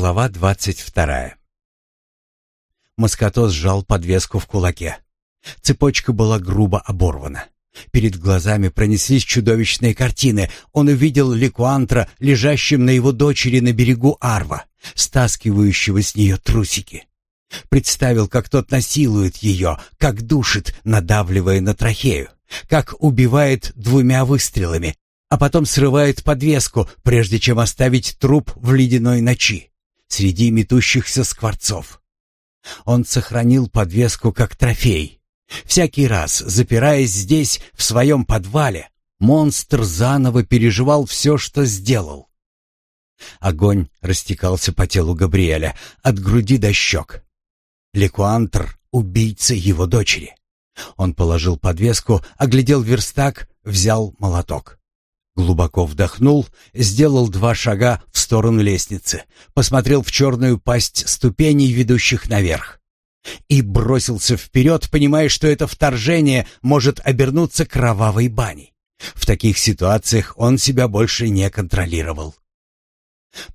Глава двадцать вторая. Маскатос сжал подвеску в кулаке. Цепочка была грубо оборвана. Перед глазами пронеслись чудовищные картины. Он увидел Ликуантра, лежащим на его дочери на берегу Арва, стаскивающего с нее трусики. Представил, как тот насилует ее, как душит, надавливая на трахею, как убивает двумя выстрелами, а потом срывает подвеску, прежде чем оставить труп в ледяной ночи среди метущихся скворцов. Он сохранил подвеску как трофей. Всякий раз, запираясь здесь, в своем подвале, монстр заново переживал все, что сделал. Огонь растекался по телу Габриэля, от груди до щек. Лекуантр — убийца его дочери. Он положил подвеску, оглядел верстак, взял молоток. Глубоко вдохнул, сделал два шага сторону лестницы, посмотрел в черную пасть ступеней, ведущих наверх. И бросился вперед, понимая, что это вторжение может обернуться кровавой баней. В таких ситуациях он себя больше не контролировал.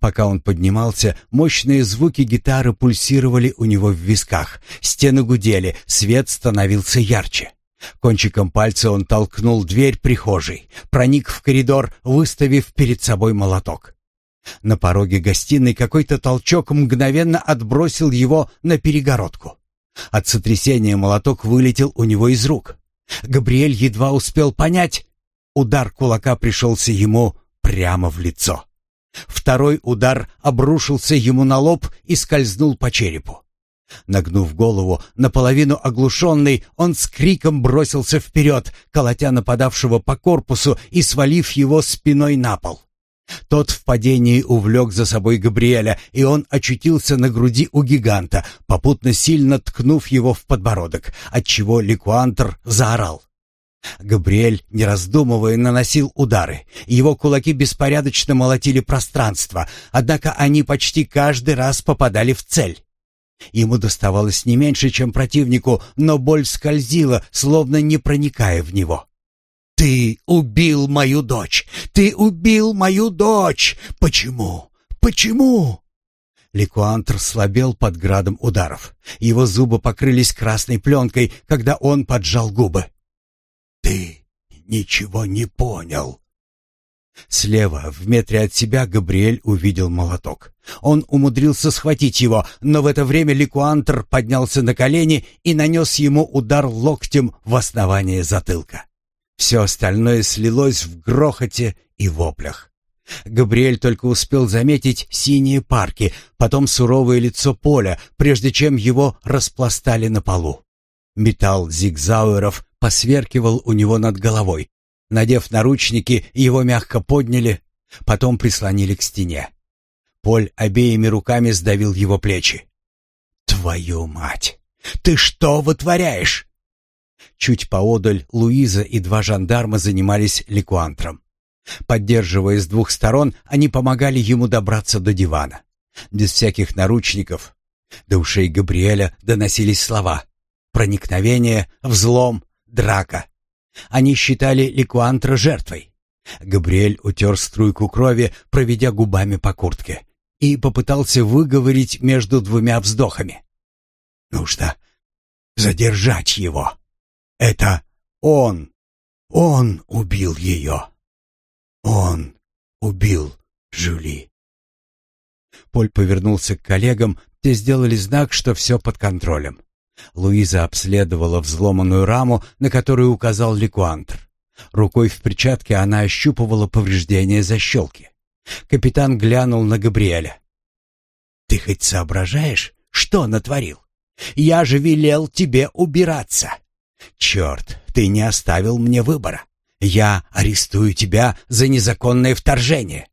Пока он поднимался, мощные звуки гитары пульсировали у него в висках, стены гудели, свет становился ярче. Кончиком пальца он толкнул дверь прихожей, проник в коридор, выставив перед собой молоток. На пороге гостиной какой-то толчок мгновенно отбросил его на перегородку. От сотрясения молоток вылетел у него из рук. Габриэль едва успел понять. Удар кулака пришелся ему прямо в лицо. Второй удар обрушился ему на лоб и скользнул по черепу. Нагнув голову, наполовину оглушенный, он с криком бросился вперед, колотя нападавшего по корпусу и свалив его спиной на пол. Тот в падении увлек за собой Габриэля, и он очутился на груди у гиганта, попутно сильно ткнув его в подбородок, отчего Ликуантр заорал. Габриэль, не раздумывая, наносил удары. Его кулаки беспорядочно молотили пространство, однако они почти каждый раз попадали в цель. Ему доставалось не меньше, чем противнику, но боль скользила, словно не проникая в него. «Ты убил мою дочь! Ты убил мою дочь! Почему? Почему?» Ликуантр слабел под градом ударов. Его зубы покрылись красной пленкой, когда он поджал губы. «Ты ничего не понял!» Слева, в метре от себя, Габриэль увидел молоток. Он умудрился схватить его, но в это время Ликуантр поднялся на колени и нанес ему удар локтем в основание затылка. Все остальное слилось в грохоте и воплях. Габриэль только успел заметить синие парки, потом суровое лицо поля, прежде чем его распластали на полу. Металл зигзауэров посверкивал у него над головой. Надев наручники, его мягко подняли, потом прислонили к стене. Поль обеими руками сдавил его плечи. «Твою мать! Ты что вытворяешь?» Чуть поодаль Луиза и два жандарма занимались ликуантром. Поддерживая с двух сторон, они помогали ему добраться до дивана. Без всяких наручников. До ушей Габриэля доносились слова «проникновение», «взлом», «драка». Они считали Ликуантра жертвой. Габриэль утер струйку крови, проведя губами по куртке, и попытался выговорить между двумя вздохами. «Нужно задержать его». Это он, он убил ее. Он убил Жюли. Поль повернулся к коллегам, те сделали знак, что все под контролем. Луиза обследовала взломанную раму, на которую указал Ликуантр. Рукой в перчатке она ощупывала повреждения защелки. Капитан глянул на Габриэля. «Ты хоть соображаешь, что натворил? Я же велел тебе убираться!» «Черт, ты не оставил мне выбора. Я арестую тебя за незаконное вторжение».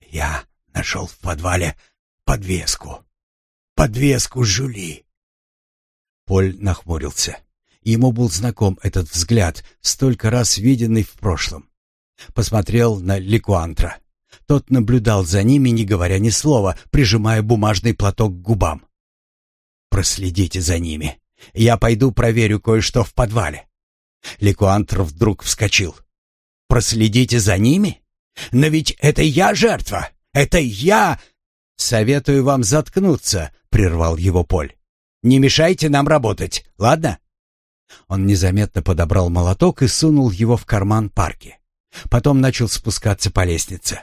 «Я нашел в подвале подвеску. Подвеску Жули. Поль нахмурился. Ему был знаком этот взгляд, столько раз виденный в прошлом. Посмотрел на Ликуантра. Тот наблюдал за ними, не говоря ни слова, прижимая бумажный платок к губам. «Проследите за ними», я пойду проверю кое-что в подвале. Ликуантр вдруг вскочил. Проследите за ними? Но ведь это я жертва. Это я советую вам заткнуться, прервал его Поль. Не мешайте нам работать. Ладно? Он незаметно подобрал молоток и сунул его в карман парки. Потом начал спускаться по лестнице.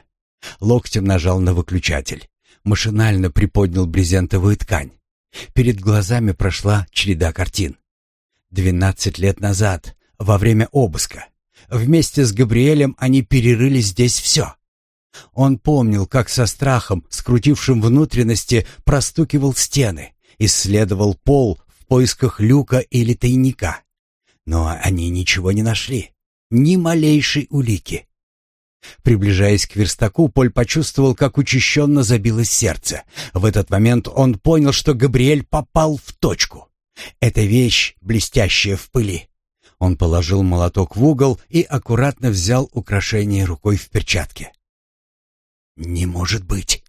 Локтем нажал на выключатель. Машинально приподнял брезентовую ткань. Перед глазами прошла череда картин. Двенадцать лет назад, во время обыска, вместе с Габриэлем они перерыли здесь все. Он помнил, как со страхом, скрутившим внутренности, простукивал стены, исследовал пол в поисках люка или тайника. Но они ничего не нашли, ни малейшей улики. Приближаясь к верстаку, Поль почувствовал, как учащенно забилось сердце. В этот момент он понял, что Габриэль попал в точку. Эта вещь, блестящая в пыли. Он положил молоток в угол и аккуратно взял украшение рукой в перчатке. «Не может быть!»